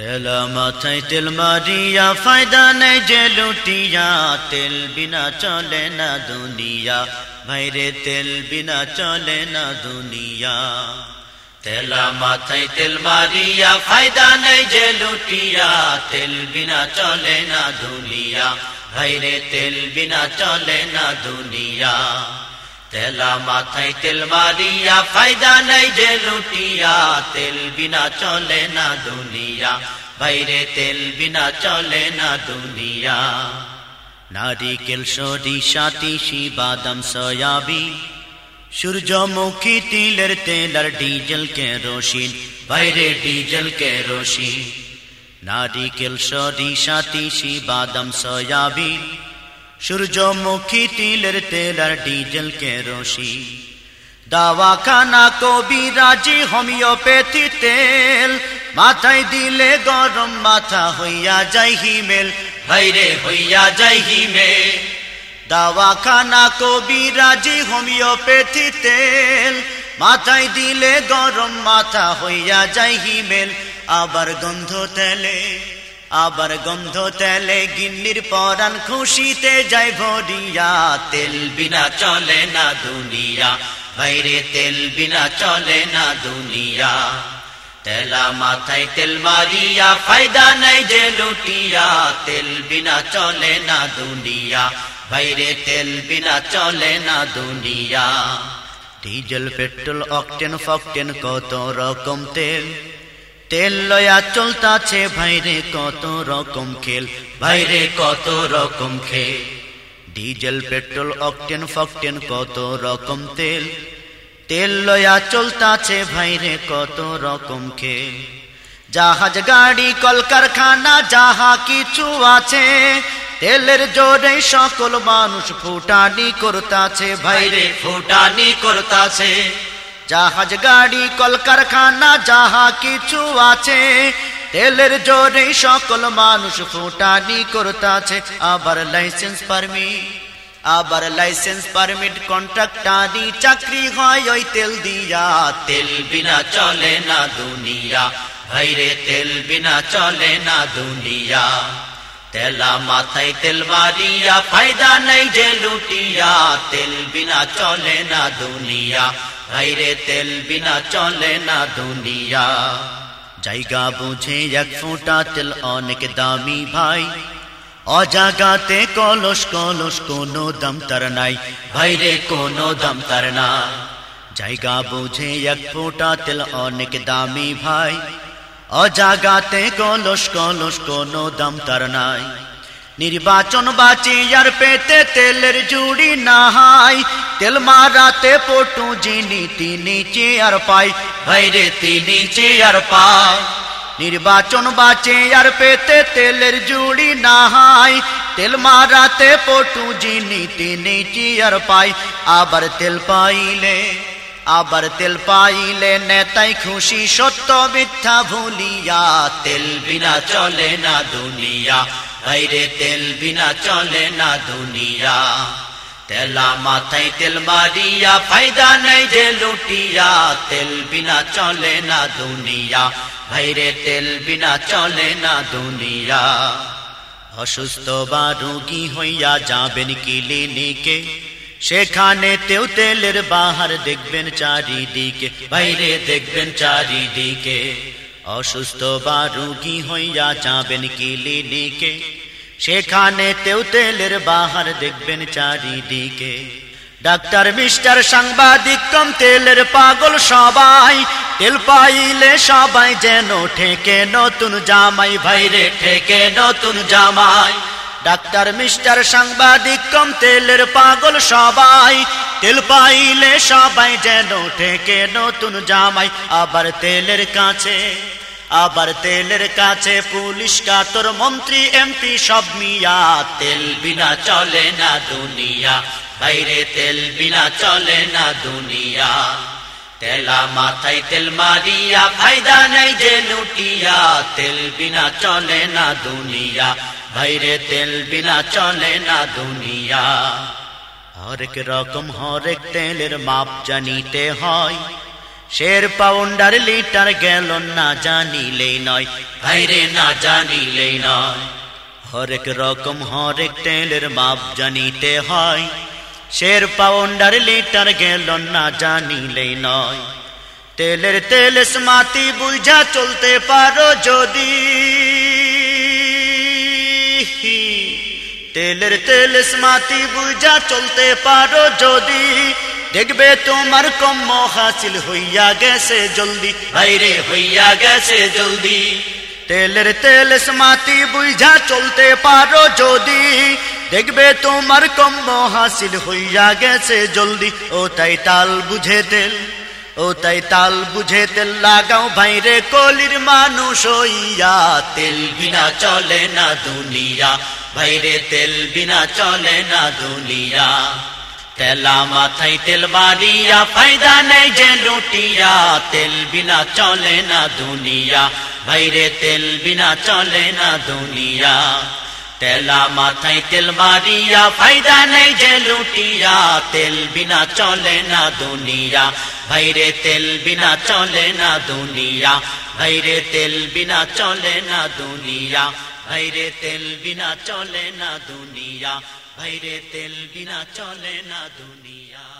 তেলা মাথায় তেল মারিয়া, ফায়দা নেই যে লুটিয়া, তেল বিনা চলে না দুনিয়া। ভাইরে, তেল বিনা চলে না দুনিয়া। তেলা মাথায় তেল মারিয়া, ফায়দা নেই যে লুটিয়া, তেল বিনা চলে না দুনিয়া। ভাইরে, তেল বিনা চলে না দুনিয়া। তেলা মাথায় তেল মারিয়া, ফায়দা নাই যে লুটিয়া, তেল বিনা চলে না দুনিয়া। বাইরে তেল বিনা চলে না দুনিয়া। নারিকেল, সরিষা, তিসি, বাদাম সয়াবি সূর্যমুখী তিলের তেল আর ডিজেল কেরোসিন বাইরে ডিজেল কেরোসিন নারিকেল, সরিষা, তিসি, বাদাম, সয়াবিন। সূর্যমুখী তিলের তেল আর ডিজেল কেরোসি। দাওয়াখানা কবিরাজি হোমিওপ্যাথি তেল। মাথায় দিলে গরম, মাথা হইয়া যাই হিমেল। ভাইরে হইয়া যাই হিমেল। দাওয়াখানা কবিরাজি হোমিওপ্যাথি তেল। মাথায় দিলে গরম, মাথা হইয়া যাই হিমেল। আবার গন্ধ তেলে। আবার গন্ধ তেলে গিন্নির পরান খুশিতে যায় ভরিয়া। তেল বিনা চলে না দুনিয়া বাইরে তেল বিনা চলে না দুনিয়া। তেলা মাথায় তেল মারিয়া, ফায়দা নাই যে লুটিয়া। তেল বিনা চলে না দুনিয়া বাইরে তেল বিনা চলে না দুনিয়া। ডিজেল, পেট্রোল, অকটেন, ফকটেন কত রকম তেল? তেল লয়া চলতাছে, ভাইরে কত রকম খেল, ভাইরে কত রকম খেল। ডিজেল, পেট্রোল, অকটেন, ফকটেন, কত রকম তেল। তেল লয়া চলতাছে, ভাইরে কত রকম খেল। জাহাজ, গাড়ি, কলকারখানা, যাহা কিছু আছে, তেলের জোরে সকল মানুষ ফুটানি করতাছে, ভাইরে ফুটানি করতাছে। জাহাজ, গাড়ি, কলকারখানা, যাহা কিছু আছে, তেলের জোরে সকল মানুষ ফুটানি করতাছে। আবার লাইসেন্স পারমিট আবার লাইসেন্স পারমিট কন্ট্রাক্টারি চাকরি হয় ওই তেল দিয়া। তেল বিনা চলে না দুনিয়া ভাইরে তেল বিনা চলে না দুনিয়া। তেলা মাথায় তেল মারিয়া ফায়দা নাই যে লুটিয়া, তেল বিনা চলে না দুনিয়া। ভাইরে তেল বিনা চলে না দুনিয়া। জায়গা বুঝে এক ফোঁটা তেল অনেক দামি ভাই। অজাগাতে কলস কলস কোনো দাম তার নাই। ভাইরে, কোনো দাম তার না। জায়গা বুঝে এক ফোঁটা তেল অনেক দামি ভাই। অজাগাতে কলস কলস কোনো দাম তার নাই। নির্বাচন বাঁচি আর পেতে তেলের জুড়ি নাহাই তেল মারাতে পটু যিনি তিনি চেয়ার পাই। ভাইরে তিনি চেয়ার পাই। নির্বাচন বাঁচে আর পেতে তেলের জুড়ি নাহাই তেল মারাতে পটু যিনি তিনি চেয়ার পাই। আবার তেল পাইলে, আবার তেল পাইলে নেতাই খুশি, সত্য মিথ্যা ভুলিয়া। তেল বিনা চলে না দুনিয়া। ভাইরে তেল বিনা চলে না দুনিয়া। তেলা মাথায় তেল মারিয়া, ফায়দা নাই যে লুটিয়া। তেল বিনা চলে না দুনিয়া, ভাইরে তেল বিনা চলে না দুনিয়া। অসুস্থ বা রোগী হইয়া যাবেন ক্লিনিকে, সেখানে তেও তেলের বাহার দেখবেন চারিদিকে। বাইরে দেখবেন চারিদিকে। অসুস্থ বা রুগী হইয়া যাবেন ক্লিনিকে। সেখানে তেও তেলের বাহার দেখবেন চারিদিকে। ডাক্তার, মিস্টার, সাংবাদিক, কম তেলের পাগল সবাই। তেল পাইলে সবাই যেন ঠেকে নতুন জামাই, ভাইরে, ঠেকে নতুন জামাই। ডাক্তার, মিস্টার, সাংবাদিক, কম তেলের পাগল সবাই। তেল পাইলে সবাই যেন ঠেকে নতুন জামাই, আবার তেলের কাছে। আবার তেলের কাছে পুলিশ কাতর মন্ত্রী, এমপি সব মিয়া। তেল বিনা চলে না দুনিয়া, বাইরে তেল বিনা চলে না দুনিয়া। তেলা মাথায় তেল মারিয়া, ফায়দা নাই যে লুটিয়া। তেল বিনা চলে না দুনিয়া ভাইরে তেল বিনা চলে না দুনিয়া। হরেক রকম হরেক তেলের মাপ জানিতে হয়। শের পাউন্ডার লিটার গেল না জানিলেই নয়। ভাইরে না জানিলেই নয়। হরেক রকম, হরেক তেলের মাপ জানিতে হয়। শের পাউন্ডার লিটার গেল না জানিলেই নয়। তেলের তেল স্মাতি বুঝা চলতে পারো যদি। তেলের তেল স্মাতি বুঝা চলতে পারো যদি। দেখবে তোমার কম হাসিল হইয়া গেছে জলদি। বাইরে হইয়া গেছে জলদি। তেলের তেল স্মাতি বুঝা চলতে পারো যদি। দেখবে তোমার কম হাসিল হইয়া গেছে জলদি। ও তাই তাল বুঝে তেল ও তাই তাল বুঝে তেল লাগাও ভাইরে কলির মানুষ হইয়া। তেল বিনা চলে না দুনিয়া ভাইরে তেল বিনা চলে না দুনিয়া। তেলা মাথায় তেল বাড়িয়া, ফায়দা নেই যে লুটিয়া। তেল বিনা চলে না দুনিয়া, ভাইরে তেল বিনা চলে না দুনিয়া। তেলা মাথায় তেল মারিয়া ফায়দা নেই যে লুটিয়া। তেল বিনা চলে না দুনিয়া, ভাইরে তেল বিনা চলে না দুনিয়া, ভাইরে তেল বিনা চলে না দুনিয়া। ভাইরে তেল বিনা চলে না দুনিয়া ভাইরে তেল বিনা চলে না দুনিয়া।